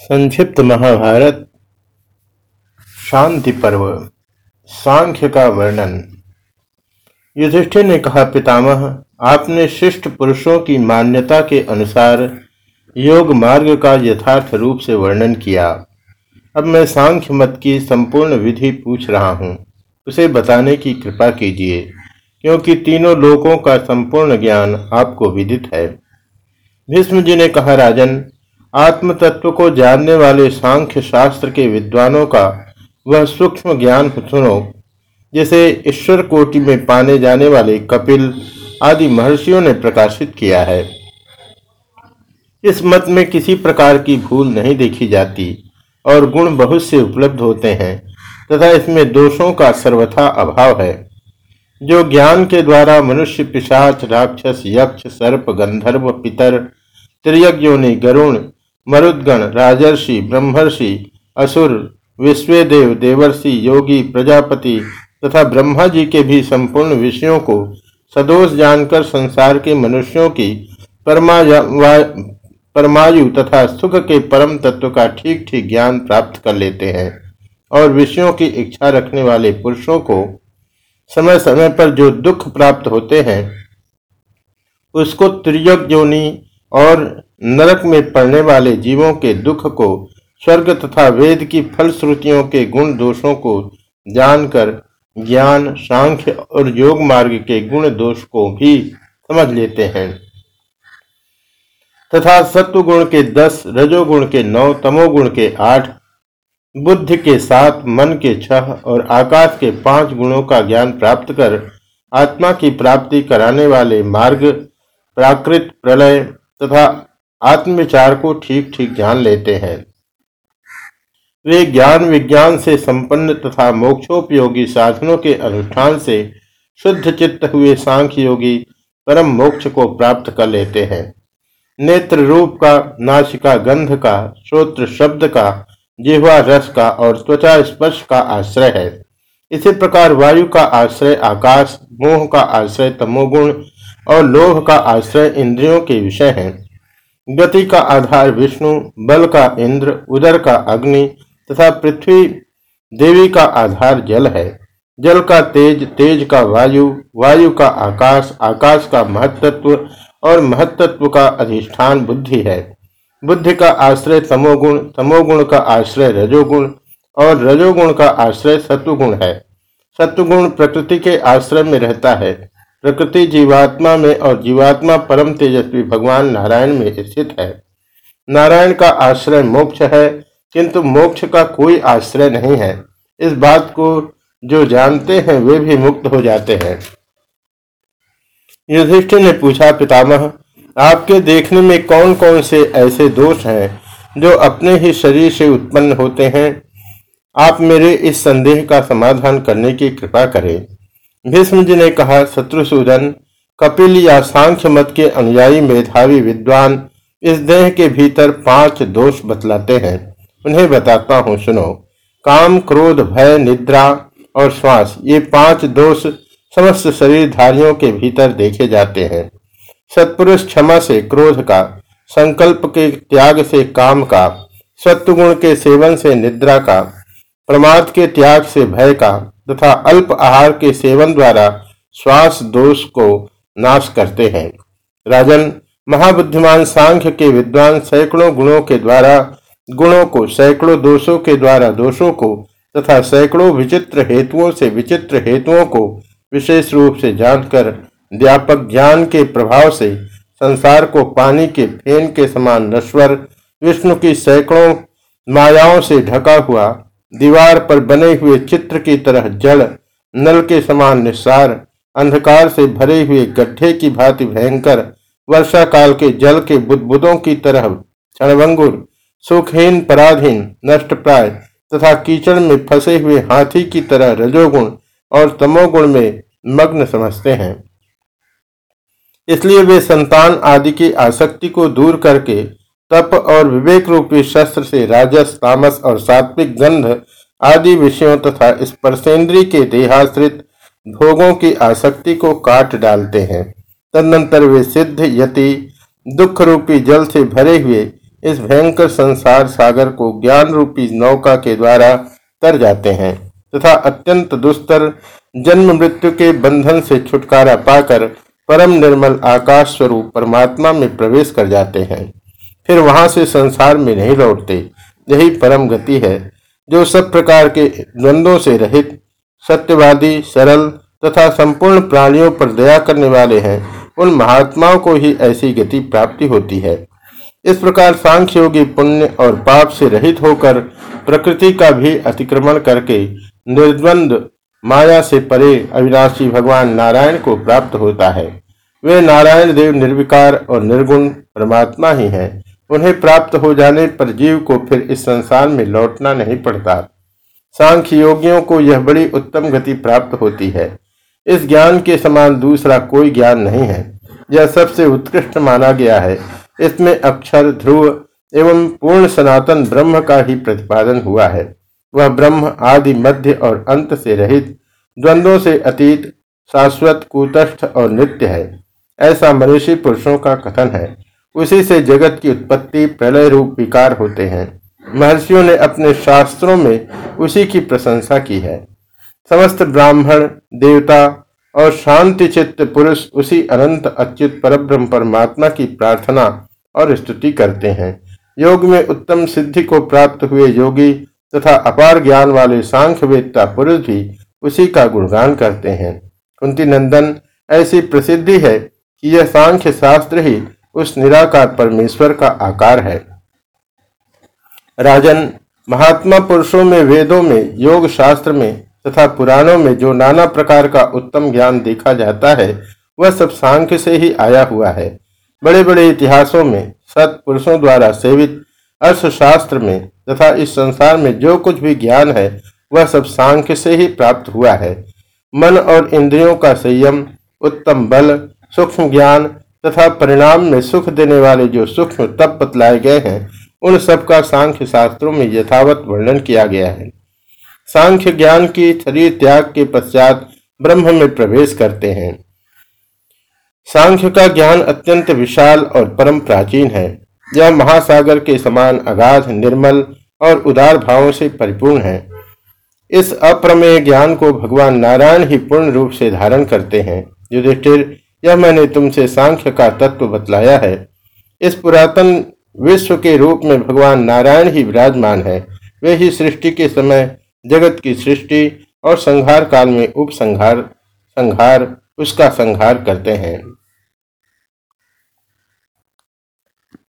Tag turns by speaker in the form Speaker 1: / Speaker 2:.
Speaker 1: संक्षिप्त महाभारत, शांति पर्व, सांख्य का वर्णन। युधिष्ठिर ने कहा, पितामह, आपने शिष्ट पुरुषों की मान्यता के अनुसार योग मार्ग का यथार्थ रूप से वर्णन किया। अब मैं सांख्य मत की संपूर्ण विधि पूछ रहा हूँ। उसे बताने की कृपा कीजिए, क्योंकि तीनों लोकों का संपूर्ण ज्ञान आपको विदित है। भीष्म जी ने कहा, राजन आत्म तत्व को जानने वाले सांख्य शास्त्र के विद्वानों का वह सूक्ष्म ज्ञान सुनो, जिसे ईश्वर कोटि में पाने जाने वाले कपिल आदि महर्षियों ने प्रकाशित किया है। इस मत में किसी प्रकार की भूल नहीं देखी जाती, और गुण बहुत से उपलब्ध होते हैं, तथा इसमें दोषों का सर्वथा अभाव है। जो ज्ञान के द्वारा मनुष्य पिशाच, राक्षस, यक्ष, सर्प, गंधर्व, पितर त्रियज्ञों गरुण मरुदगण, राजर्षि, ब्रह्मर्षि, असुर, विश्वेदेव, देवर्षि, योगी, प्रजापति तथा ब्रह्मा जी के भी संपूर्ण विषयों को सदोष जानकर संसार के मनुष्यों की परमायु तथा सुख के परम तत्व का ठीक ठीक ज्ञान प्राप्त कर लेते हैं और विषयों की इच्छा रखने वाले पुरुषों को समय समय पर जो दुख प्राप्त होते हैं, उसको त्रियोग योनि और नरक में पड़ने वाले जीवों के दुख को, स्वर्ग तथा वेद की फलश्रुतियों के गुण दोषों को जानकर, ज्ञान, सांख्य और योग मार्ग के गुण दोष को भी समझ लेते हैं। तथा सत्व गुण के दस, रजोगुण के नौ, तमोगुण के आठ, बुद्धि के सात, मन के छह और आकाश के पाँच गुणों का ज्ञान प्राप्त कर, आत्मा की प्राप्ति कराने वाले मार्ग, प्राकृत, प्रलय तथा आत्मविचार को ठीक ठीक जान लेते हैं। वे ज्ञान विज्ञान से संपन्न तथा मोक्षोपयोगी साधनों के अनुष्ठान से शुद्ध चित्त हुए सांख्य योगी परम मोक्ष को प्राप्त कर लेते हैं। नेत्र रूप का नाशिका गंध का, श्रोत्र शब्द का, जिह्वा रस का और त्वचा स्पर्श का आश्रय है। इसी प्रकार वायु का आश्रय, आकाश, मोह का आश्रय, तमोगुण और लोभ का आश्रय इंद्रियों के विषय हैं। गति का आधार विष्णु, बल का इंद्र, उदर का अग्नि तथा पृथ्वी देवी का आधार जल है। जल का तेज तेज का वायु वायु का आकाश आकाश का महत्त्व और महत्त्व का अधिष्ठान बुद्धि है। बुद्धि का आश्रय तमोगुण तमोगुण का आश्रय रजोगुण और रजोगुण का आश्रय सत्वगुण है। सत्वगुण प्रकृति के आश्रय में रहता है। प्रकृति जीवात्मा में और जीवात्मा परम तेजस्वी भगवान नारायण में स्थित है। नारायण का आश्रय मोक्ष है, किंतु मोक्ष का कोई आश्रय नहीं है। इस बात को जो जानते हैं, वे भी मुक्त हो जाते हैं। युधिष्ठिर ने पूछा, पितामह, आपके देखने में कौन कौन से ऐसे दोष हैं, जो अपने ही शरीर से उत्पन्न होते हैं? आप मेरे इस संदेह का समाधान करने की कृपा करें। भीष्म जी ने कहा शत्रुसूदन कपिल या सांख्य मत के अनुयायी मेधावी विद्वान, इस देह के भीतर पाँच दोष बतलाते हैं। उन्हें बताता हूँ, सुनो। काम, क्रोध, भय, निद्रा और श्वास, ये पाँच दोष समस्त शरीरधारियों के भीतर देखे जाते हैं। सत्पुरुष क्षमा से, क्रोध का, संकल्प के त्याग से, काम का, सत्वगुण के सेवन से, निद्रा का प्रमाद के त्याग से भय का तथा अल्प आहार के सेवन द्वारा श्वास दोष को नाश करते हैं। राजन, महाबुद्धिमान सांख्य के विद्वान सैकड़ों गुणों के द्वारा, गुणों को सैकड़ों दोषों के द्वारा दोषों को तथा सैकड़ों विचित्र हेतुओं से विचित्र हेतुओं को विशेष रूप से जानकर व्यापक ज्ञान के प्रभाव से संसार को पानी के फेन के समान नश्वर, विष्णु की सैकड़ों मायाओं से ढका हुआ दीवार पर बने हुए चित्र की तरह जल, नल के समान निस्सार अंधकार से भरे हुए गड्ढे की भांति भयंकर वर्षा काल के जल के बुदबुदों की तरह क्षणभंगुर, सुखहीन, पराधीन नष्ट प्राय तथा कीचड़ में फंसे हुए हाथी की तरह रजोगुण और तमोगुण में मग्न समझते हैं। इसलिए वे संतान आदि की आसक्ति को दूर करके तप और विवेक रूपी शस्त्र से राजस, तामस और सात्विक गंध आदि विषयों तथा तो स्पर्शेंद्री के देहाश्रित भोगों की आसक्ति को काट डालते हैं। तदनंतर वे सिद्ध, यति दुख रूपी जल से भरे हुए इस भयंकर संसार सागर को ज्ञान रूपी नौका के द्वारा तर जाते हैं तथा अत्यंत दुस्तर जन्म मृत्यु के बंधन से छुटकारा पाकर परम निर्मल आकाश स्वरूप परमात्मा में प्रवेश कर जाते हैं। फिर वहाँ से संसार में नहीं लौटते। यही परम गति है, जो सब प्रकार के द्वंद्वों से रहित, सत्यवादी, सरल तथा संपूर्ण प्राणियों पर दया करने वाले हैं, उन महात्माओं को ही ऐसी गति प्राप्ति होती है। इस प्रकार सांख्य योगी पुण्य और पाप से रहित होकर प्रकृति का भी अतिक्रमण करके निर्द्वंद माया से परे अविनाशी भगवान नारायण को प्राप्त होता है। वे नारायण देव निर्विकार और निर्गुण परमात्मा ही हैं। उन्हें प्राप्त हो जाने पर जीव को फिर इस संसार में लौटना नहीं पड़ता। सांख्य योगियों को यह बड़ी उत्तम गति प्राप्त होती है। इस ज्ञान के समान दूसरा कोई ज्ञान नहीं है। यह सबसे उत्कृष्ट माना गया है। इसमें अक्षर, ध्रुव एवं पूर्ण सनातन ब्रह्म का ही प्रतिपादन हुआ है। वह ब्रह्म, आदि, मध्य और अंत से रहित, द्वंद्वों से अतीत, शाश्वत, कुतस्थ और नित्य है। ऐसा मनुष्य पुरुषों का कथन है। उसी से जगत की उत्पत्ति, प्रलय रूप, विकार होते हैं। महर्षियों ने अपने शास्त्रों में उसी की प्रशंसा की है। समस्त ब्राह्मण, देवता और शांति चित्त पुरुष उसी अनंत, अच्युत, परब्रह्म, परमात्मा की प्रार्थना और स्तुति करते हैं। योग में उत्तम सिद्धि को प्राप्त हुए योगी तथा अपार ज्ञान वाले सांख्यवेत्ता पुरुष भी उसी का गुणगान करते हैं। कुंती नंदन, ऐसी प्रसिद्धि है कि यह सांख्य शास्त्र ही उस निराकार परमेश्वर का आकार है। राजन, महात्मा पुरुषों में, वेदों में, योग शास्त्र में तथा पुराणों में जो नाना प्रकार का उत्तम ज्ञान देखा जाता है, वह सब सांख्य से ही आया हुआ है। बड़े बड़े इतिहासों में सत्पुरुषों द्वारा सेवित अर्थशास्त्र में तथा इस संसार में जो कुछ भी ज्ञान है, वह सब सांख्य से ही प्राप्त हुआ है। मन और इंद्रियों का संयम, उत्तम बल, सूक्ष्म ज्ञान तथा परिणाम में सुख देने वाले जो सूक्ष्म तप बतलाए गए हैं, उन सब का सांख्य शास्त्रों में यथावत वर्णन किया गया है। सांख्य ज्ञान की शरीर त्याग के पश्चात ब्रह्म में प्रवेश करते हैं। सांख्य का ज्ञान अत्यंत विशाल और परम प्राचीन है। यह महासागर के समान अगाध, निर्मल और उदार भावों से परिपूर्ण है। इस अप्रमेय ज्ञान को भगवान नारायण ही पूर्ण रूप से धारण करते हैं। युधिष्ठिर यह मैंने तुमसे सांख्य का तत्व बतलाया है। इस पुरातन विश्व के रूप में भगवान नारायण ही विराजमान है। वे ही सृष्टि के समय, जगत की सृष्टि और संहार काल में उपसंहार, संहार, उसका संहार करते हैं।